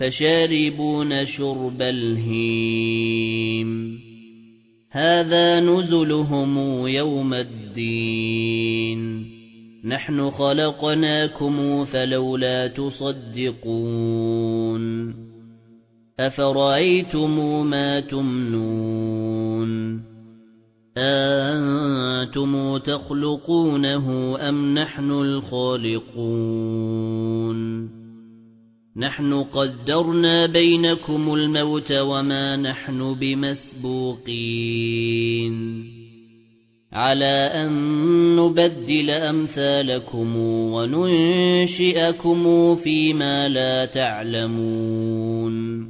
فَشَارِبُونَ شُرْبَ الْهِيمِ. هَذَا نُزُلُهُمْ يَوْمَ الدِّينِ. نَحْنُ خَلَقْنَاكُمْ فَلَوْلَا تُصَدِّقُونَ. أَفَرَأَيْتُمْ مَا تُمْنُونَ؟ أَنْتُمْ تَخْلُقُونَهُ أَمْ نَحْنُ الْخَالِقُونَ؟ نَحْنُ قَدَّرْنَا بَيْنَكُمُ الْمَوْتَ وَمَا نَحْنُ بِمَسْبُوقِينَ. عَلَى أَن نُّبَدِّلَ أَمْثَالَكُمْ وَنُنشِئَكُمْ فِيمَا لَا تَعْلَمُونَ.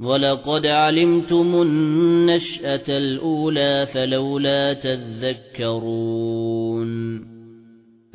وَلَقَدْ عَلِمْتُمُ النَّشْأَةَ الْأُولَى فَلَوْلَا تَذَكَّرُونَ.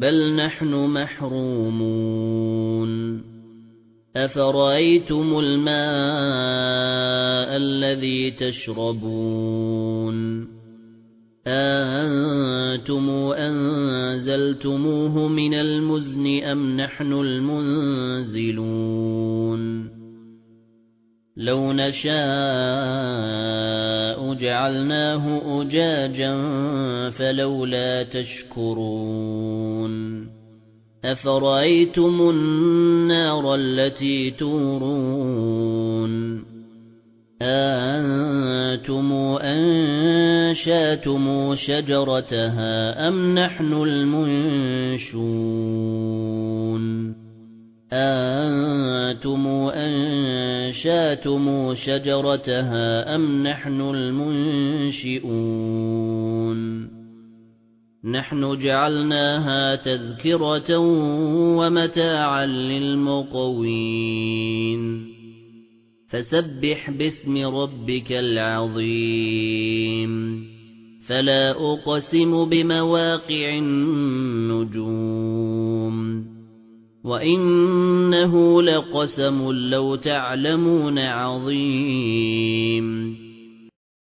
بَلْ نَحْنُ مَحْرُومُونَ. أَفَرَأَيْتُمُ الْمَاءَ الَّذِي تَشْرَبُونَ؟ أَنْتُمْ أَنزَلْتُمُوهُ مِنَ الْمُزْنِ أَمْ نَحْنُ الْمُنزِلُونَ؟ لَوْ نَشَاءُ جَعَلْنَاهُ أُجَاجًا فَلَوْلَا تَشْكُرُونَ. أَفَرَأَيْتُمُ النَّارَ الَّتِي تُورُونَ؟ أَنْتُمْ أَنشَأْتُمُ شَجَرَتَهَا أَمْ نَحْنُ الْمُنشِئُونَ أَنْتُمْ أَنشَأْتُمُ شَجَرَتَهَا أَمْ نَحْنُ الْمُنشِئُونَ؟ نَحْنُ جَعَلْنَاهَا تَذْكِرَةً وَمَتَاعًا لِلْمُقْوِينَ. فَسَبِّحْ بِاسْمِ رَبِّكَ الْعَظِيمِ. فَلَا أُقْسِمُ بِمَوَاقِعِ النُّجُومِ. وَإِنَّهُ لَقَسَمٌ لَّوْ تَعْلَمُونَ عَظِيمٌ.